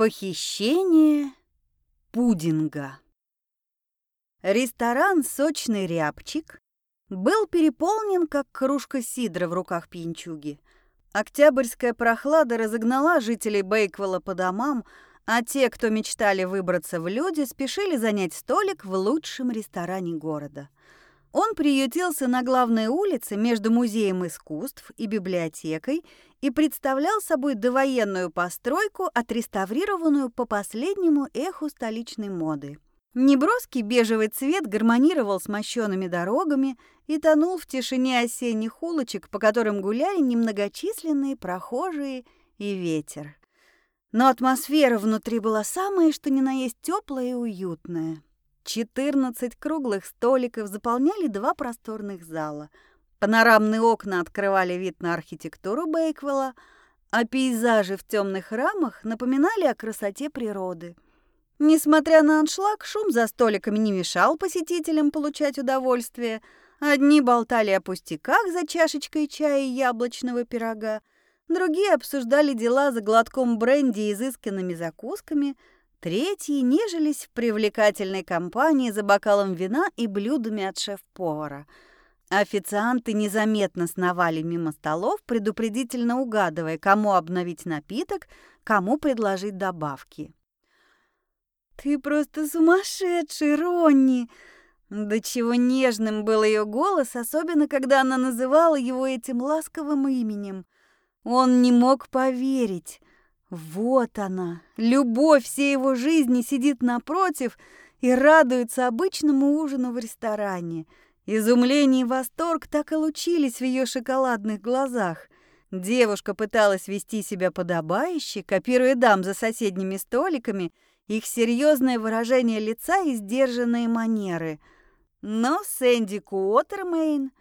Похищение пудинга. Ресторан «Сочный рябчик» был переполнен, как кружка сидра в руках пьянчуги. Октябрьская прохлада разогнала жителей Бейквелла по домам, а те, кто мечтали выбраться в люди, спешили занять столик в лучшем ресторане города – он приютился на главной улице между музеем искусств и библиотекой и представлял собой довоенную постройку, отреставрированную по последнему эху столичной моды. Неброский бежевый цвет гармонировал с мощенными дорогами и тонул в тишине осенних улочек, по которым гуляли немногочисленные прохожие и ветер. Но атмосфера внутри была самая, что ни на есть теплая и уютная. 14 круглых столиков заполняли два просторных зала. Панорамные окна открывали вид на архитектуру Бейквелла, а пейзажи в темных рамах напоминали о красоте природы. Несмотря на аншлаг, шум за столиками не мешал посетителям получать удовольствие. Одни болтали о пустяках за чашечкой чая и яблочного пирога, другие обсуждали дела за глотком бренди и изысканными закусками – Третьи нежились в привлекательной компании за бокалом вина и блюдами от шеф-повара. Официанты незаметно сновали мимо столов, предупредительно угадывая, кому обновить напиток, кому предложить добавки. «Ты просто сумасшедший, Ронни!» До чего нежным был ее голос, особенно когда она называла его этим ласковым именем. Он не мог поверить. Вот она, любовь всей его жизни сидит напротив и радуется обычному ужину в ресторане. Изумление и восторг так и лучились в ее шоколадных глазах. Девушка пыталась вести себя подобающе, копируя дам за соседними столиками, их серьезное выражение лица и сдержанные манеры. Но Сэнди Куотермейн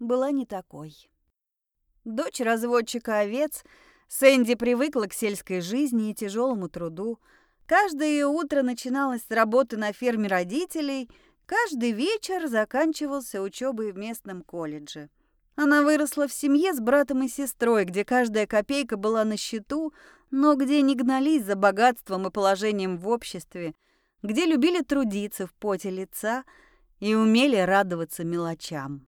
была не такой. Дочь разводчика овец – Сэнди привыкла к сельской жизни и тяжелому труду. Каждое ее утро начиналось с работы на ферме родителей, каждый вечер заканчивался учебой в местном колледже. Она выросла в семье с братом и сестрой, где каждая копейка была на счету, но где не гнались за богатством и положением в обществе, где любили трудиться в поте лица и умели радоваться мелочам.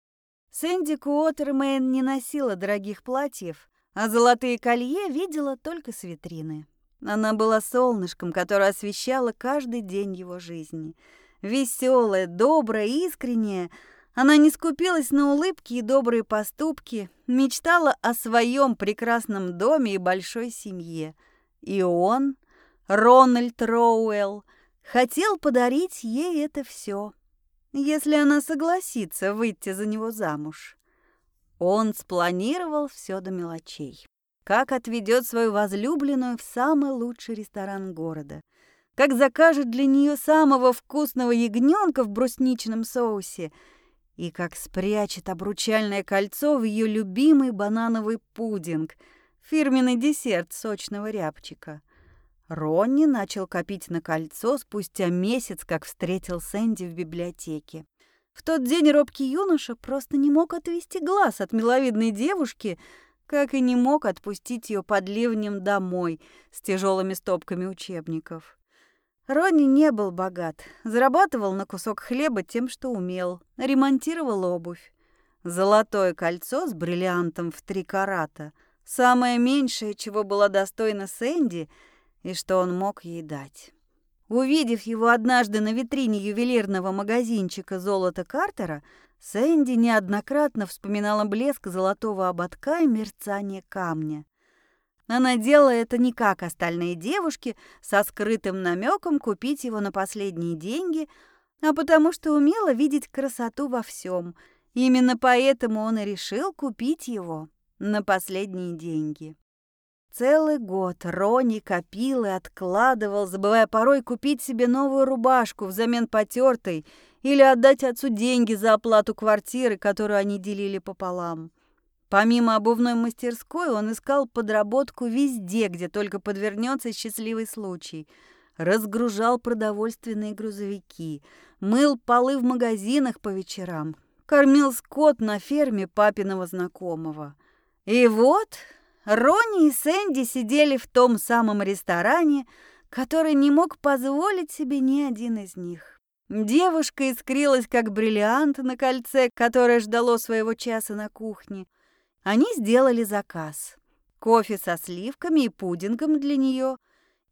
Сэнди Куотермейн не носила дорогих платьев, а золотые колье видела только с витрины. Она была солнышком, которое освещало каждый день его жизни. Веселая, добрая, искренняя, она не скупилась на улыбки и добрые поступки, мечтала о своем прекрасном доме и большой семье. И он, Рональд Роуэлл, хотел подарить ей это все, если она согласится выйти за него замуж. Он спланировал все до мелочей. Как отведет свою возлюбленную в самый лучший ресторан города. Как закажет для нее самого вкусного ягненка в брусничном соусе. И как спрячет обручальное кольцо в ее любимый банановый пудинг, фирменный десерт сочного рябчика. Ронни начал копить на кольцо спустя месяц, как встретил Сэнди в библиотеке. В тот день робкий юноша просто не мог отвести глаз от миловидной девушки, как и не мог отпустить ее под ливнем домой с тяжелыми стопками учебников. Ронни не был богат, зарабатывал на кусок хлеба тем, что умел, ремонтировал обувь. Золотое кольцо с бриллиантом в три карата – самое меньшее, чего было достойно Сэнди и что он мог ей дать. Увидев его однажды на витрине ювелирного магазинчика золота Картера, Сэнди неоднократно вспоминала блеск золотого ободка и мерцание камня. Она делала это не как остальные девушки, со скрытым намеком купить его на последние деньги, а потому что умела видеть красоту во всем. Именно поэтому он и решил купить его на последние деньги. Целый год Рони копил и откладывал, забывая порой купить себе новую рубашку взамен потертой или отдать отцу деньги за оплату квартиры, которую они делили пополам. Помимо обувной мастерской, он искал подработку везде, где только подвернется счастливый случай. Разгружал продовольственные грузовики, мыл полы в магазинах по вечерам, кормил скот на ферме папиного знакомого. И вот Ронни и Сэнди сидели в том самом ресторане, который не мог позволить себе ни один из них. Девушка искрилась, как бриллиант на кольце, которое ждало своего часа на кухне. Они сделали заказ. Кофе со сливками и пудингом для нее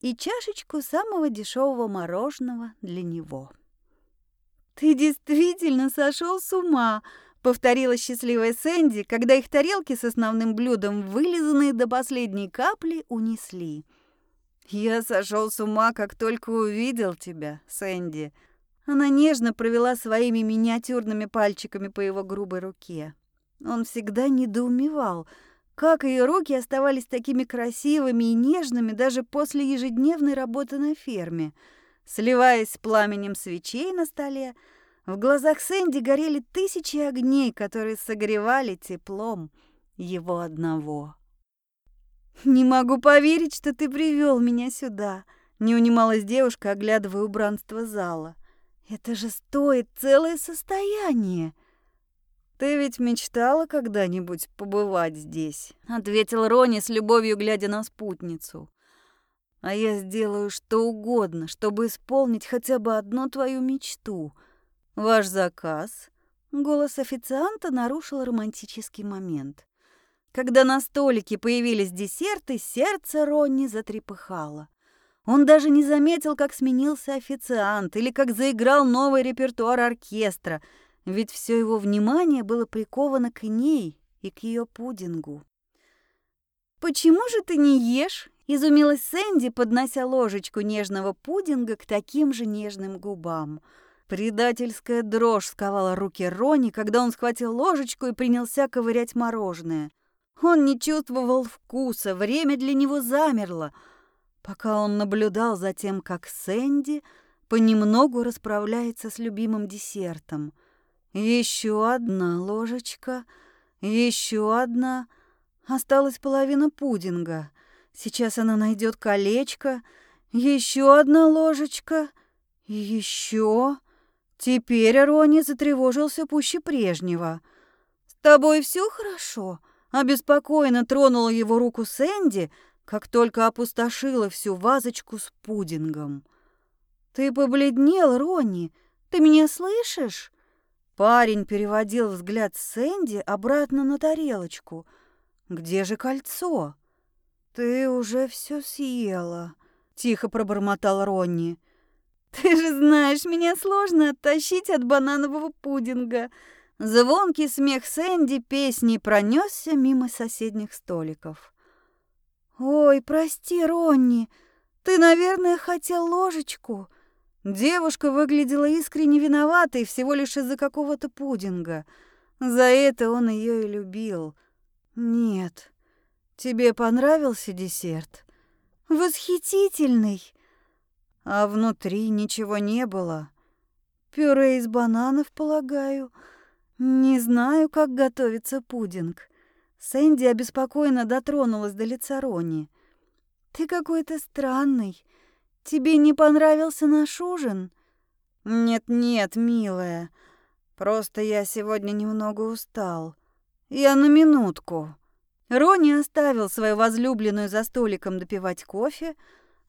и чашечку самого дешевого мороженого для него. «Ты действительно сошел с ума!» — повторила счастливая Сэнди, когда их тарелки с основным блюдом, вылизанные до последней капли, унесли. «Я сошел с ума, как только увидел тебя, Сэнди». Она нежно провела своими миниатюрными пальчиками по его грубой руке. Он всегда недоумевал, как ее руки оставались такими красивыми и нежными даже после ежедневной работы на ферме — Сливаясь с пламенем свечей на столе, в глазах Сэнди горели тысячи огней, которые согревали теплом его одного. «Не могу поверить, что ты привел меня сюда», — не унималась девушка, оглядывая убранство зала. «Это же стоит целое состояние!» «Ты ведь мечтала когда-нибудь побывать здесь?» — ответил Рони с любовью, глядя на спутницу а я сделаю что угодно, чтобы исполнить хотя бы одну твою мечту. Ваш заказ?» Голос официанта нарушил романтический момент. Когда на столике появились десерты, сердце Ронни затрепыхало. Он даже не заметил, как сменился официант или как заиграл новый репертуар оркестра, ведь все его внимание было приковано к ней и к ее пудингу. «Почему же ты не ешь?» Изумилась Сэнди, поднося ложечку нежного пудинга к таким же нежным губам. Предательская дрожь сковала руки Рони, когда он схватил ложечку и принялся ковырять мороженое. Он не чувствовал вкуса, время для него замерло, пока он наблюдал за тем, как Сэнди понемногу расправляется с любимым десертом. Еще одна ложечка, еще одна. Осталась половина пудинга. Сейчас она найдет колечко, еще одна ложечка, еще. Теперь Рони затревожился пуще прежнего. «С тобой все хорошо?» Обеспокоенно тронула его руку Сэнди, как только опустошила всю вазочку с пудингом. «Ты побледнел, Ронни? Ты меня слышишь?» Парень переводил взгляд Сэнди обратно на тарелочку. «Где же кольцо?» «Ты уже все съела», — тихо пробормотал Ронни. «Ты же знаешь, меня сложно оттащить от бананового пудинга». Звонкий смех Сэнди песни пронесся мимо соседних столиков. «Ой, прости, Ронни, ты, наверное, хотел ложечку». Девушка выглядела искренне виноватой всего лишь из-за какого-то пудинга. За это он ее и любил. «Нет, Тебе понравился десерт? Восхитительный. А внутри ничего не было. Пюре из бананов, полагаю. Не знаю, как готовится пудинг. Сэнди обеспокоенно дотронулась до лица Рони. Ты какой-то странный. Тебе не понравился наш ужин? Нет-нет, милая. Просто я сегодня немного устал. Я на минутку. Рони оставил свою возлюбленную за столиком допивать кофе,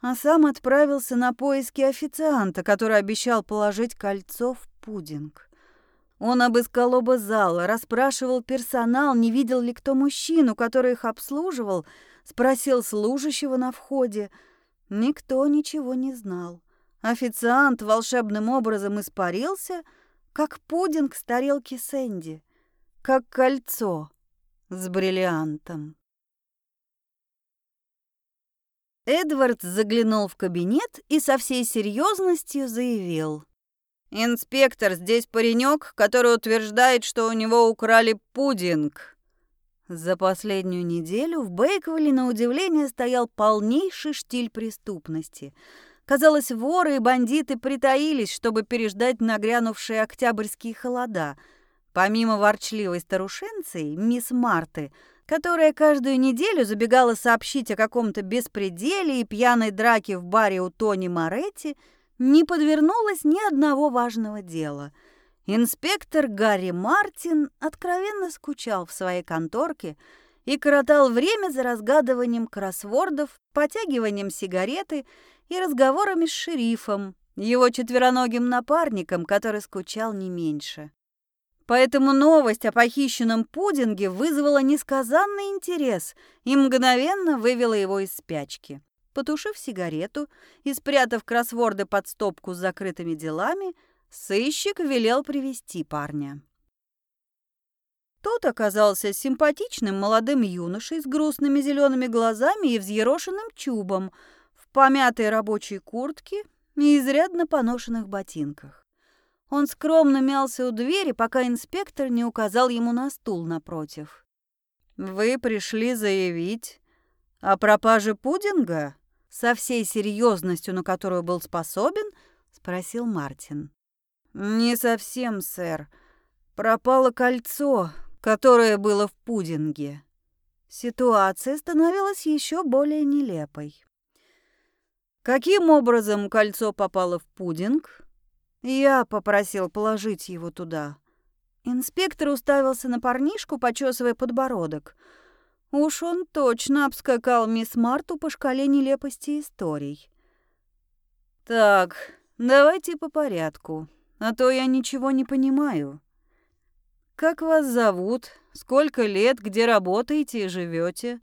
а сам отправился на поиски официанта, который обещал положить кольцо в пудинг. Он обыскал оба зала, расспрашивал персонал, не видел ли кто мужчину, который их обслуживал, спросил служащего на входе. Никто ничего не знал. Официант волшебным образом испарился, как пудинг с тарелки Сэнди, как кольцо с бриллиантом. Эдвард заглянул в кабинет и со всей серьезностью заявил. «Инспектор, здесь паренек, который утверждает, что у него украли пудинг». За последнюю неделю в Бейквеле на удивление стоял полнейший штиль преступности. Казалось, воры и бандиты притаились, чтобы переждать нагрянувшие октябрьские холода – Помимо ворчливой старушенцы, мисс Марты, которая каждую неделю забегала сообщить о каком-то беспределе и пьяной драке в баре у Тони Моретти, не подвернулось ни одного важного дела. Инспектор Гарри Мартин откровенно скучал в своей конторке и коротал время за разгадыванием кроссвордов, потягиванием сигареты и разговорами с шерифом, его четвероногим напарником, который скучал не меньше. Поэтому новость о похищенном пудинге вызвала несказанный интерес и мгновенно вывела его из спячки. Потушив сигарету и спрятав кроссворды под стопку с закрытыми делами, сыщик велел привести парня. Тот оказался симпатичным молодым юношей с грустными зелеными глазами и взъерошенным чубом, в помятой рабочей куртке и изрядно поношенных ботинках. Он скромно мялся у двери, пока инспектор не указал ему на стул напротив. «Вы пришли заявить о пропаже пудинга?» Со всей серьезностью, на которую был способен, спросил Мартин. «Не совсем, сэр. Пропало кольцо, которое было в пудинге». Ситуация становилась еще более нелепой. Каким образом кольцо попало в пудинг? Я попросил положить его туда. Инспектор уставился на парнишку, почесывая подбородок. Уж он точно обскакал мисс Марту по шкале нелепости историй. Так, давайте по порядку, а то я ничего не понимаю. Как вас зовут? Сколько лет? Где работаете и живете?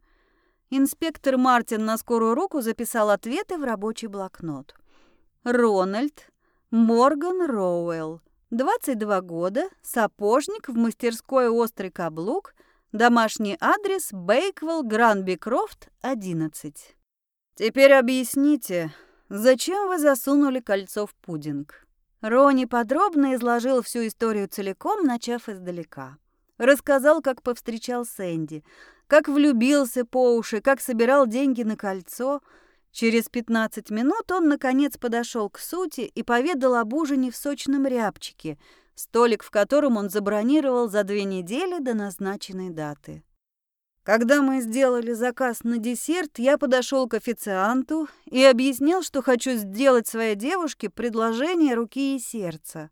Инспектор Мартин на скорую руку записал ответы в рабочий блокнот. Рональд Морган Роуэлл, 22 года, сапожник в мастерской «Острый каблук», домашний адрес Бейквелл, Гранби Крофт, 11. Теперь объясните, зачем вы засунули кольцо в пудинг? Рони подробно изложил всю историю целиком, начав издалека. Рассказал, как повстречал Сэнди, как влюбился по уши, как собирал деньги на кольцо. Через 15 минут он, наконец, подошел к сути и поведал об ужине в сочном рябчике, столик в котором он забронировал за две недели до назначенной даты. Когда мы сделали заказ на десерт, я подошел к официанту и объяснил, что хочу сделать своей девушке предложение руки и сердца.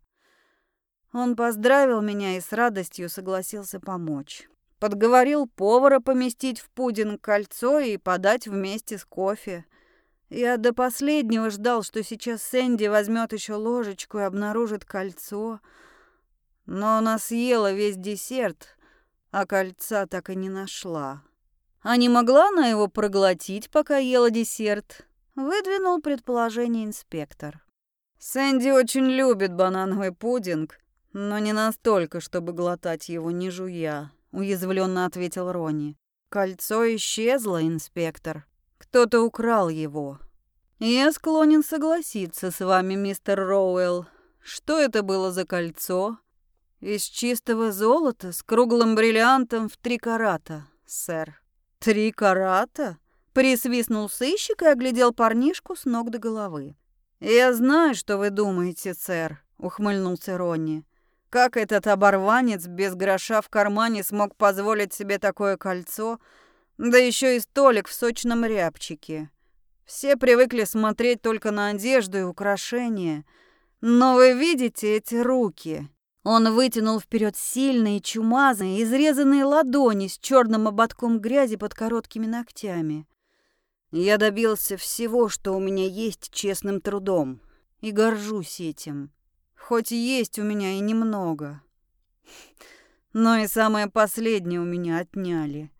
Он поздравил меня и с радостью согласился помочь. Подговорил повара поместить в пудинг кольцо и подать вместе с кофе. Я до последнего ждал, что сейчас Сэнди возьмет еще ложечку и обнаружит кольцо. Но она съела весь десерт, а кольца так и не нашла. А не могла она его проглотить, пока ела десерт? Выдвинул предположение инспектор. Сэнди очень любит банановый пудинг, но не настолько, чтобы глотать его не жуя уязвленно ответил Рони. Кольцо исчезло, инспектор. Кто-то украл его. Я склонен согласиться с вами, мистер Роуэлл. Что это было за кольцо? Из чистого золота с круглым бриллиантом в три карата, сэр. Три карата? Присвистнул сыщик и оглядел парнишку с ног до головы. «Я знаю, что вы думаете, сэр», — ухмыльнулся Ронни. Как этот оборванец без гроша в кармане смог позволить себе такое кольцо, да еще и столик в сочном рябчике? Все привыкли смотреть только на одежду и украшения. Но вы видите эти руки? Он вытянул вперед сильные, чумазые, изрезанные ладони с черным ободком грязи под короткими ногтями. Я добился всего, что у меня есть честным трудом, и горжусь этим. Хоть есть у меня и немного. Но и самое последнее у меня отняли.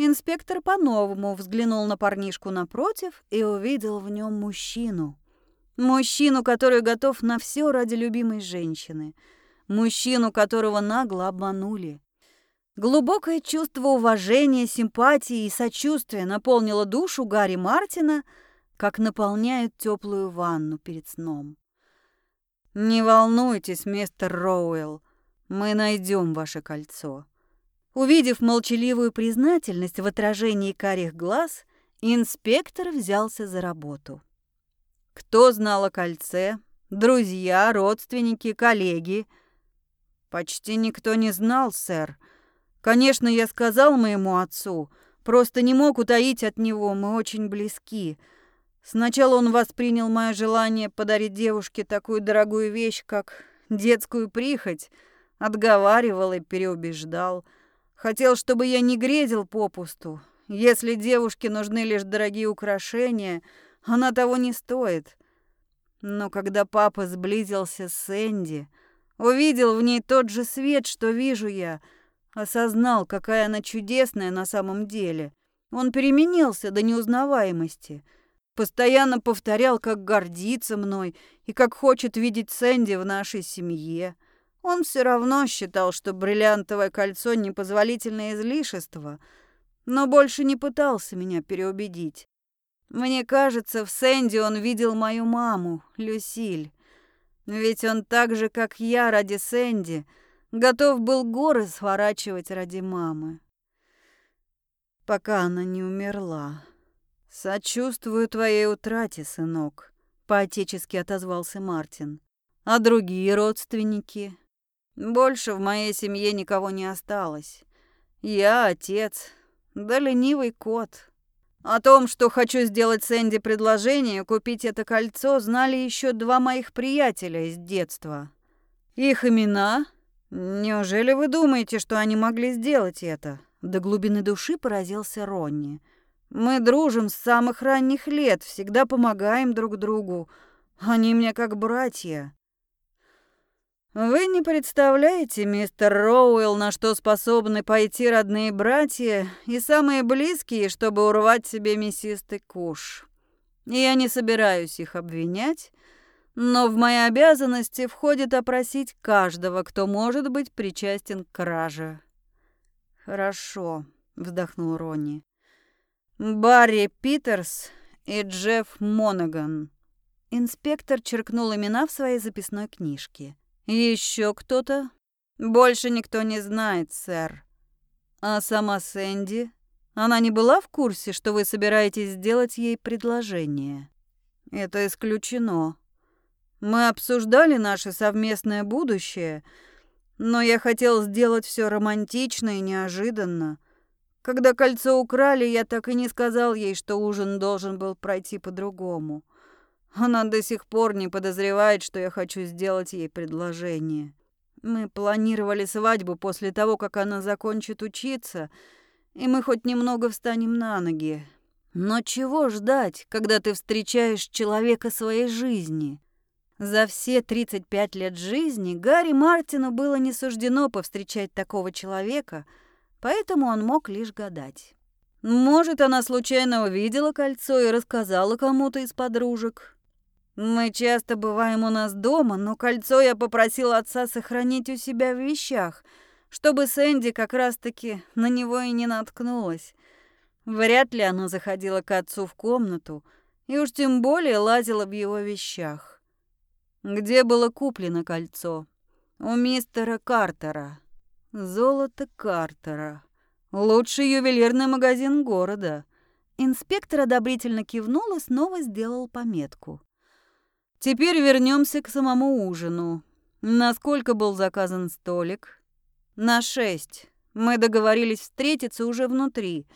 Инспектор по-новому взглянул на парнишку напротив и увидел в нем мужчину. Мужчину, который готов на все ради любимой женщины. Мужчину, которого нагло обманули. Глубокое чувство уважения, симпатии и сочувствия наполнило душу Гарри Мартина, как наполняют теплую ванну перед сном. «Не волнуйтесь, мистер Роуэлл, мы найдем ваше кольцо». Увидев молчаливую признательность в отражении карих глаз, инспектор взялся за работу. Кто знал о кольце? Друзья, родственники, коллеги? Почти никто не знал, сэр. Конечно, я сказал моему отцу, просто не мог утаить от него, мы очень близки. Сначала он воспринял мое желание подарить девушке такую дорогую вещь, как детскую прихоть, отговаривал и переубеждал. Хотел, чтобы я не грезил попусту. Если девушке нужны лишь дорогие украшения, она того не стоит. Но когда папа сблизился с Энди, увидел в ней тот же свет, что вижу я, осознал, какая она чудесная на самом деле. Он переменился до неузнаваемости. Постоянно повторял, как гордится мной и как хочет видеть Сэнди в нашей семье. Он все равно считал, что бриллиантовое кольцо — непозволительное излишество, но больше не пытался меня переубедить. Мне кажется, в Сэнди он видел мою маму, Люсиль. Ведь он так же, как я, ради Сэнди, готов был горы сворачивать ради мамы. Пока она не умерла. «Сочувствую твоей утрате, сынок», — поотечески отозвался Мартин. «А другие родственники?» «Больше в моей семье никого не осталось. Я отец, да ленивый кот». О том, что хочу сделать Сэнди предложение купить это кольцо, знали еще два моих приятеля из детства. Их имена? Неужели вы думаете, что они могли сделать это? До глубины души поразился Ронни. Мы дружим с самых ранних лет, всегда помогаем друг другу. Они мне как братья. Вы не представляете, мистер Роуэлл, на что способны пойти родные братья и самые близкие, чтобы урвать себе мясистый куш. Я не собираюсь их обвинять, но в мои обязанности входит опросить каждого, кто может быть причастен к краже. Хорошо, вздохнул Ронни. Барри Питерс и Джефф Монаган. Инспектор черкнул имена в своей записной книжке. Еще кто-то? Больше никто не знает, сэр. А сама Сэнди? Она не была в курсе, что вы собираетесь сделать ей предложение? Это исключено. Мы обсуждали наше совместное будущее, но я хотел сделать все романтично и неожиданно. Когда кольцо украли, я так и не сказал ей, что ужин должен был пройти по-другому. Она до сих пор не подозревает, что я хочу сделать ей предложение. Мы планировали свадьбу после того, как она закончит учиться, и мы хоть немного встанем на ноги. Но чего ждать, когда ты встречаешь человека своей жизни? За все 35 лет жизни Гарри Мартину было не суждено повстречать такого человека, поэтому он мог лишь гадать. Может, она случайно увидела кольцо и рассказала кому-то из подружек. Мы часто бываем у нас дома, но кольцо я попросила отца сохранить у себя в вещах, чтобы Сэнди как раз-таки на него и не наткнулась. Вряд ли она заходила к отцу в комнату, и уж тем более лазила в его вещах. Где было куплено кольцо? У мистера Картера. Золото Картера. Лучший ювелирный магазин города. Инспектор одобрительно кивнул и снова сделал пометку. Теперь вернемся к самому ужину. Насколько был заказан столик? На шесть. Мы договорились встретиться уже внутри.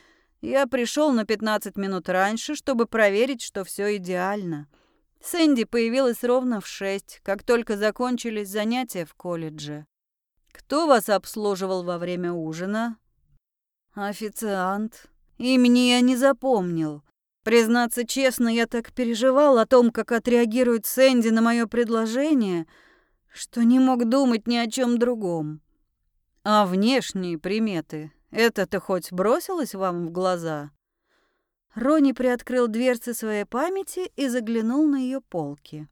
Я пришел на 15 минут раньше, чтобы проверить, что все идеально. Сэнди появилась ровно в шесть, как только закончились занятия в колледже. Кто вас обслуживал во время ужина? Официант. Имени я не запомнил. Признаться честно, я так переживал о том, как отреагирует Сэнди на мое предложение, что не мог думать ни о чем другом. А внешние приметы, это-то хоть бросилось вам в глаза? Рони приоткрыл дверцы своей памяти и заглянул на ее полки.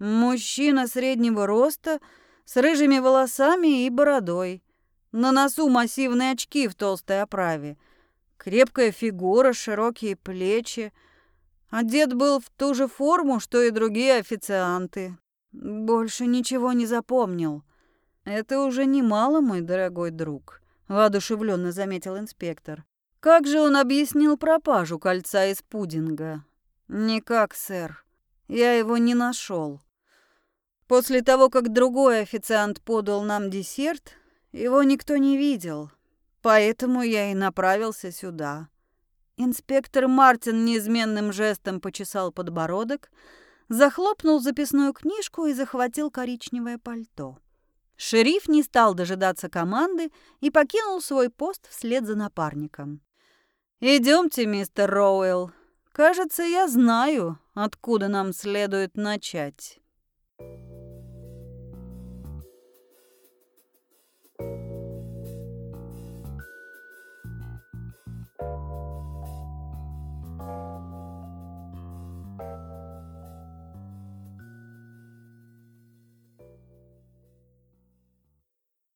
Мужчина среднего роста, с рыжими волосами и бородой. На носу массивные очки в толстой оправе – Крепкая фигура, широкие плечи. Одет был в ту же форму, что и другие официанты. Больше ничего не запомнил. Это уже немало, мой дорогой друг, воодушевленно заметил инспектор. Как же он объяснил пропажу кольца из пудинга? Никак, сэр. Я его не нашел. После того, как другой официант подал нам десерт, его никто не видел. Поэтому я и направился сюда. Инспектор Мартин неизменным жестом почесал подбородок, захлопнул записную книжку и захватил коричневое пальто. Шериф не стал дожидаться команды и покинул свой пост вслед за напарником. «Идемте, мистер Роуэлл. Кажется, я знаю, откуда нам следует начать».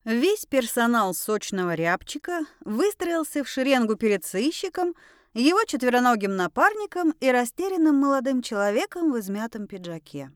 Весь персонал сочного рябчика выстроился в шеренгу перед сыщиком, его четвероногим напарником и растерянным молодым человеком в измятом пиджаке.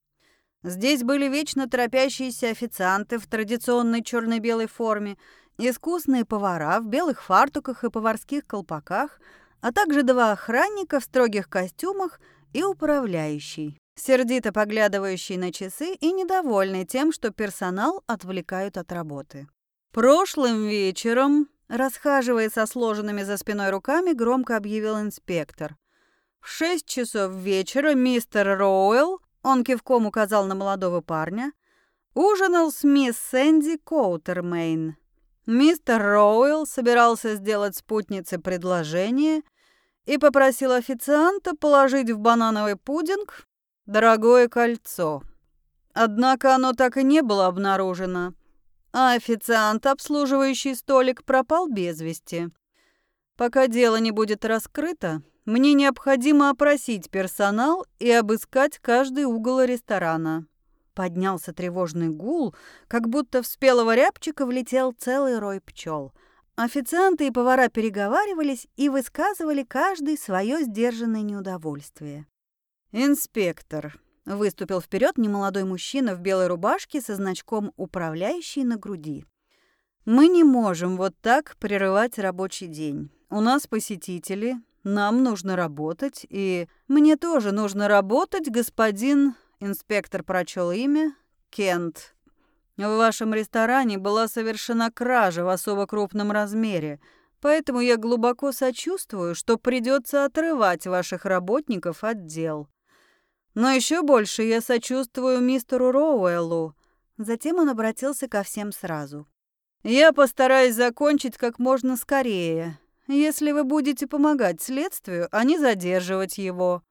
Здесь были вечно торопящиеся официанты в традиционной черно-белой форме, искусные повара в белых фартуках и поварских колпаках, а также два охранника в строгих костюмах и управляющий, сердито поглядывающий на часы и недовольный тем, что персонал отвлекают от работы. «Прошлым вечером», расхаживая со сложенными за спиной руками, громко объявил инспектор. «В шесть часов вечера мистер Роуэлл, он кивком указал на молодого парня, ужинал с мисс Сэнди Коутермейн. Мистер Роуэлл собирался сделать спутнице предложение и попросил официанта положить в банановый пудинг дорогое кольцо. Однако оно так и не было обнаружено а официант, обслуживающий столик, пропал без вести. Пока дело не будет раскрыто, мне необходимо опросить персонал и обыскать каждый угол ресторана. Поднялся тревожный гул, как будто в спелого рябчика влетел целый рой пчел. Официанты и повара переговаривались и высказывали каждый свое сдержанное неудовольствие. «Инспектор, Выступил вперед немолодой мужчина в белой рубашке со значком «Управляющий» на груди. «Мы не можем вот так прерывать рабочий день. У нас посетители, нам нужно работать, и мне тоже нужно работать, господин...» Инспектор прочел имя. «Кент. В вашем ресторане была совершена кража в особо крупном размере, поэтому я глубоко сочувствую, что придется отрывать ваших работников от дел. Но еще больше я сочувствую мистеру Роуэллу. Затем он обратился ко всем сразу. Я постараюсь закончить как можно скорее, если вы будете помогать следствию, а не задерживать его.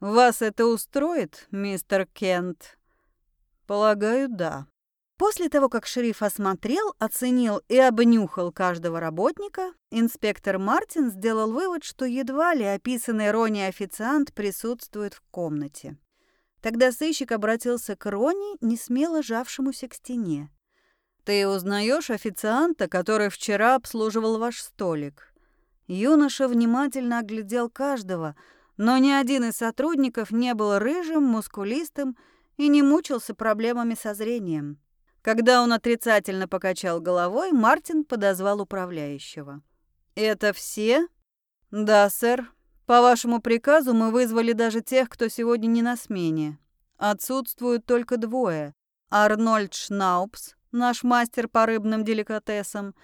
Вас это устроит, мистер Кент? Полагаю, да. После того, как шериф осмотрел, оценил и обнюхал каждого работника, инспектор Мартин сделал вывод, что едва ли описанный Рони официант присутствует в комнате. Тогда сыщик обратился к Рони, не смело жавшемуся к стене. «Ты узнаешь официанта, который вчера обслуживал ваш столик?» Юноша внимательно оглядел каждого, но ни один из сотрудников не был рыжим, мускулистым и не мучился проблемами со зрением. Когда он отрицательно покачал головой, Мартин подозвал управляющего. «Это все?» «Да, сэр. По вашему приказу мы вызвали даже тех, кто сегодня не на смене. Отсутствуют только двое. Арнольд Шнаупс, наш мастер по рыбным деликатесам,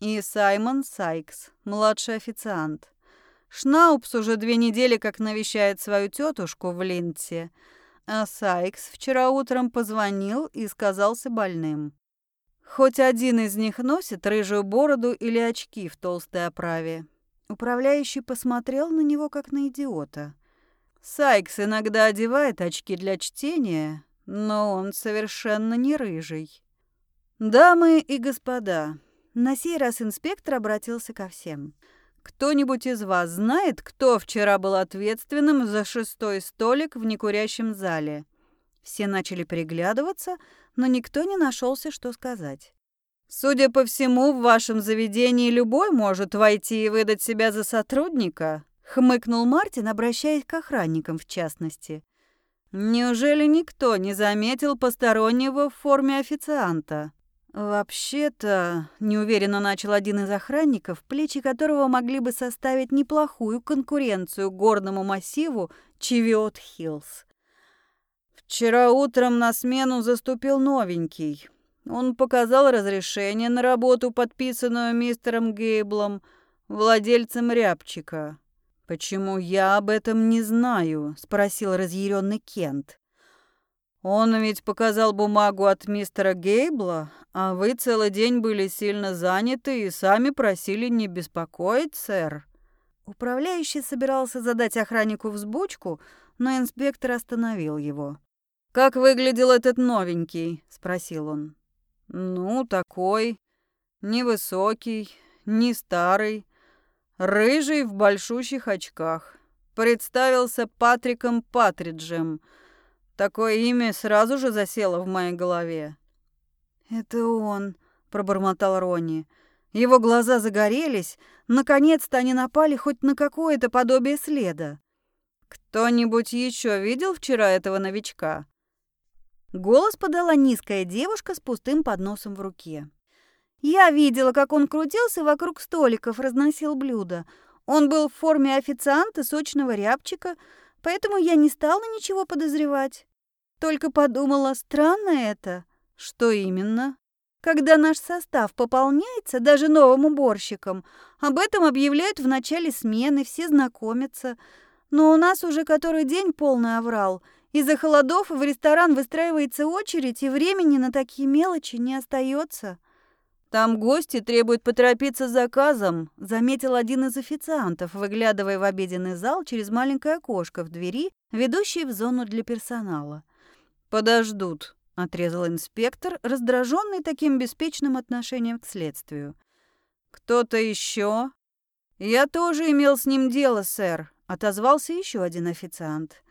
и Саймон Сайкс, младший официант. Шнаупс уже две недели как навещает свою тетушку в Линте – а Сайкс вчера утром позвонил и сказался больным. Хоть один из них носит рыжую бороду или очки в толстой оправе. Управляющий посмотрел на него, как на идиота. Сайкс иногда одевает очки для чтения, но он совершенно не рыжий. Дамы и господа, на сей раз инспектор обратился ко всем. Кто-нибудь из вас знает, кто вчера был ответственным за шестой столик в некурящем зале? Все начали переглядываться, но никто не нашелся, что сказать. Судя по всему, в вашем заведении любой может войти и выдать себя за сотрудника, хмыкнул Мартин, обращаясь к охранникам в частности. Неужели никто не заметил постороннего в форме официанта? «Вообще-то», — неуверенно начал один из охранников, плечи которого могли бы составить неплохую конкуренцию горному массиву Чивиот-Хиллз. «Вчера утром на смену заступил новенький. Он показал разрешение на работу, подписанную мистером Гейблом, владельцем рябчика. «Почему я об этом не знаю?» — спросил разъяренный Кент. Он ведь показал бумагу от мистера Гейбла, а вы целый день были сильно заняты и сами просили не беспокоить, сэр. Управляющий собирался задать охраннику взбучку, но инспектор остановил его. «Как выглядел этот новенький?» — спросил он. «Ну, такой. Невысокий, не старый. Рыжий в большущих очках. Представился Патриком Патриджем. Такое имя сразу же засело в моей голове. «Это он», — пробормотал Ронни. Его глаза загорелись. Наконец-то они напали хоть на какое-то подобие следа. «Кто-нибудь еще видел вчера этого новичка?» Голос подала низкая девушка с пустым подносом в руке. Я видела, как он крутился вокруг столиков, разносил блюда. Он был в форме официанта сочного рябчика, поэтому я не стала ничего подозревать. Только подумала, странно это. Что именно? Когда наш состав пополняется, даже новым уборщиком, об этом объявляют в начале смены, все знакомятся. Но у нас уже который день полный оврал. Из-за холодов в ресторан выстраивается очередь, и времени на такие мелочи не остается. «Там гости требуют поторопиться с заказом», — заметил один из официантов, выглядывая в обеденный зал через маленькое окошко в двери, ведущее в зону для персонала. «Подождут», — отрезал инспектор, раздраженный таким беспечным отношением к следствию. «Кто-то еще?» «Я тоже имел с ним дело, сэр», — отозвался еще один официант.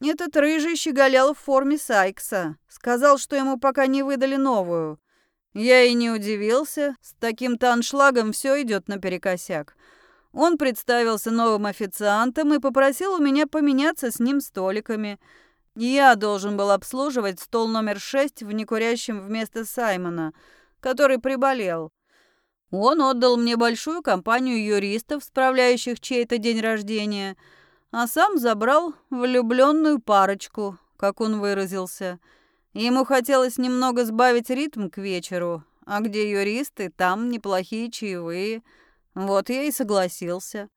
«Этот рыжий щеголял в форме Сайкса. Сказал, что ему пока не выдали новую. Я и не удивился. С таким-то аншлагом все идет наперекосяк. Он представился новым официантом и попросил у меня поменяться с ним столиками. Я должен был обслуживать стол номер шесть в некурящем вместо Саймона, который приболел. Он отдал мне большую компанию юристов, справляющих чей-то день рождения, а сам забрал влюбленную парочку, как он выразился – Ему хотелось немного сбавить ритм к вечеру, а где юристы, там неплохие чаевые. Вот я и согласился.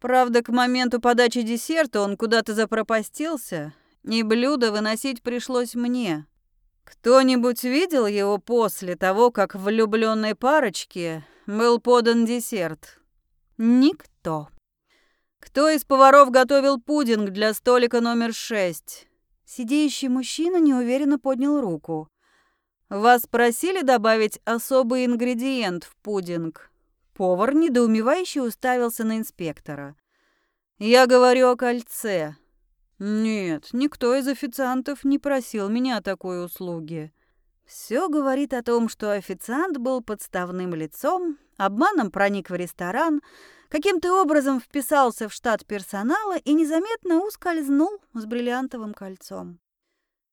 Правда, к моменту подачи десерта он куда-то запропастился, и блюдо выносить пришлось мне. Кто-нибудь видел его после того, как влюбленной парочке был подан десерт? Никто. Кто из поваров готовил пудинг для столика номер шесть? Сидеющий мужчина неуверенно поднял руку. «Вас просили добавить особый ингредиент в пудинг?» Повар недоумевающе уставился на инспектора. «Я говорю о кольце». «Нет, никто из официантов не просил меня о такой услуге». Все говорит о том, что официант был подставным лицом, обманом проник в ресторан, каким-то образом вписался в штат персонала и незаметно ускользнул с бриллиантовым кольцом.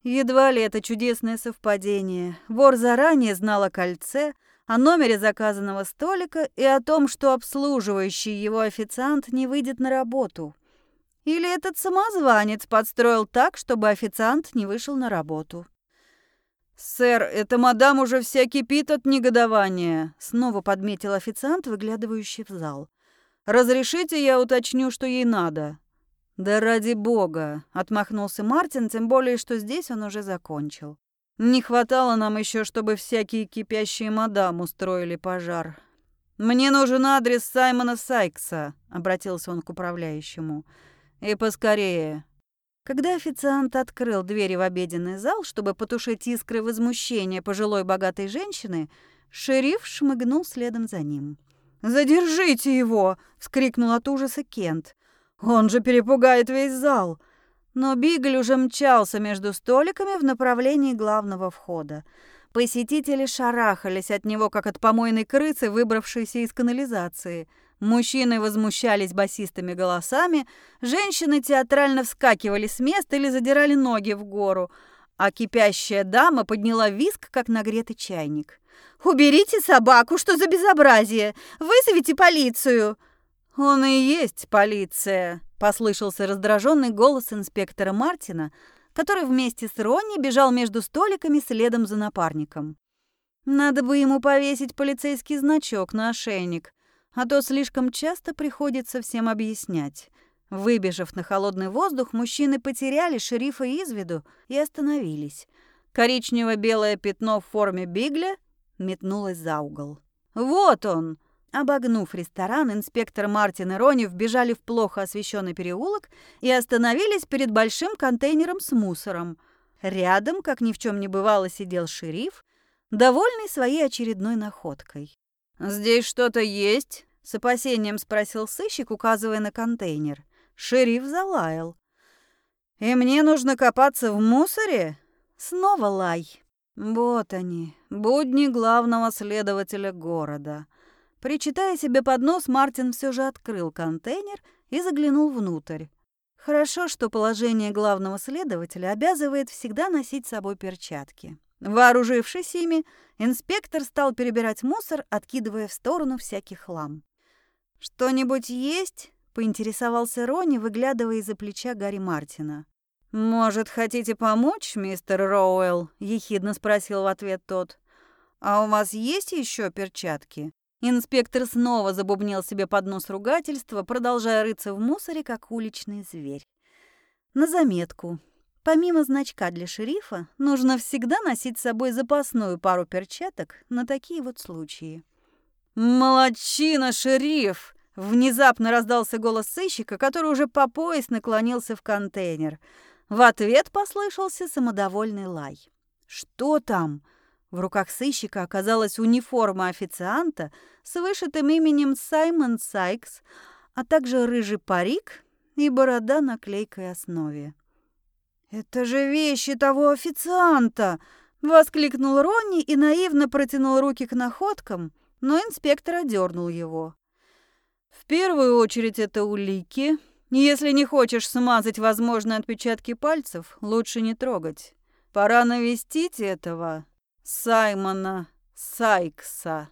Едва ли это чудесное совпадение. Вор заранее знал о кольце, о номере заказанного столика и о том, что обслуживающий его официант не выйдет на работу. Или этот самозванец подстроил так, чтобы официант не вышел на работу. «Сэр, эта мадам уже вся кипит от негодования», — снова подметил официант, выглядывающий в зал. Разрешите, я уточню, что ей надо?» «Да ради бога!» — отмахнулся Мартин, тем более, что здесь он уже закончил. «Не хватало нам еще, чтобы всякие кипящие мадам устроили пожар. Мне нужен адрес Саймона Сайкса», — обратился он к управляющему. «И поскорее». Когда официант открыл двери в обеденный зал, чтобы потушить искры возмущения пожилой богатой женщины, шериф шмыгнул следом за ним. «Задержите его!» — вскрикнул от ужаса Кент. «Он же перепугает весь зал!» Но Бигль уже мчался между столиками в направлении главного входа. Посетители шарахались от него, как от помойной крысы, выбравшейся из канализации. Мужчины возмущались басистыми голосами, женщины театрально вскакивали с места или задирали ноги в гору, а кипящая дама подняла виск, как нагретый чайник. «Уберите собаку, что за безобразие! Вызовите полицию!» «Он и есть полиция», — послышался раздраженный голос инспектора Мартина, который вместе с Ронни бежал между столиками следом за напарником. «Надо бы ему повесить полицейский значок на ошейник, а то слишком часто приходится всем объяснять. Выбежав на холодный воздух, мужчины потеряли шерифа из виду и остановились. Коричнево-белое пятно в форме бигля метнулось за угол. «Вот он!» Обогнув ресторан, инспектор Мартин и Рони вбежали в плохо освещенный переулок и остановились перед большим контейнером с мусором. Рядом, как ни в чем не бывало, сидел шериф, довольный своей очередной находкой. «Здесь что-то есть?» — с опасением спросил сыщик, указывая на контейнер. Шериф залаял. «И мне нужно копаться в мусоре?» Снова лай. Вот они, будни главного следователя города. Причитая себе под нос, Мартин все же открыл контейнер и заглянул внутрь. Хорошо, что положение главного следователя обязывает всегда носить с собой перчатки. Вооружившись ими, инспектор стал перебирать мусор, откидывая в сторону всякий хлам. «Что-нибудь есть?» — поинтересовался Рони, выглядывая из-за плеча Гарри Мартина. «Может, хотите помочь, мистер Роуэлл?» — ехидно спросил в ответ тот. «А у вас есть еще перчатки?» Инспектор снова забубнил себе под нос ругательства, продолжая рыться в мусоре, как уличный зверь. На заметку. Помимо значка для шерифа, нужно всегда носить с собой запасную пару перчаток на такие вот случаи. «Молодчина, шериф!» Внезапно раздался голос сыщика, который уже по пояс наклонился в контейнер – в ответ послышался самодовольный лай. «Что там?» В руках сыщика оказалась униформа официанта с вышитым именем Саймон Сайкс, а также рыжий парик и борода на клейкой основе. «Это же вещи того официанта!» — воскликнул Ронни и наивно протянул руки к находкам, но инспектор одернул его. «В первую очередь это улики, если не хочешь смазать возможные отпечатки пальцев, лучше не трогать. Пора навестить этого Саймона Сайкса.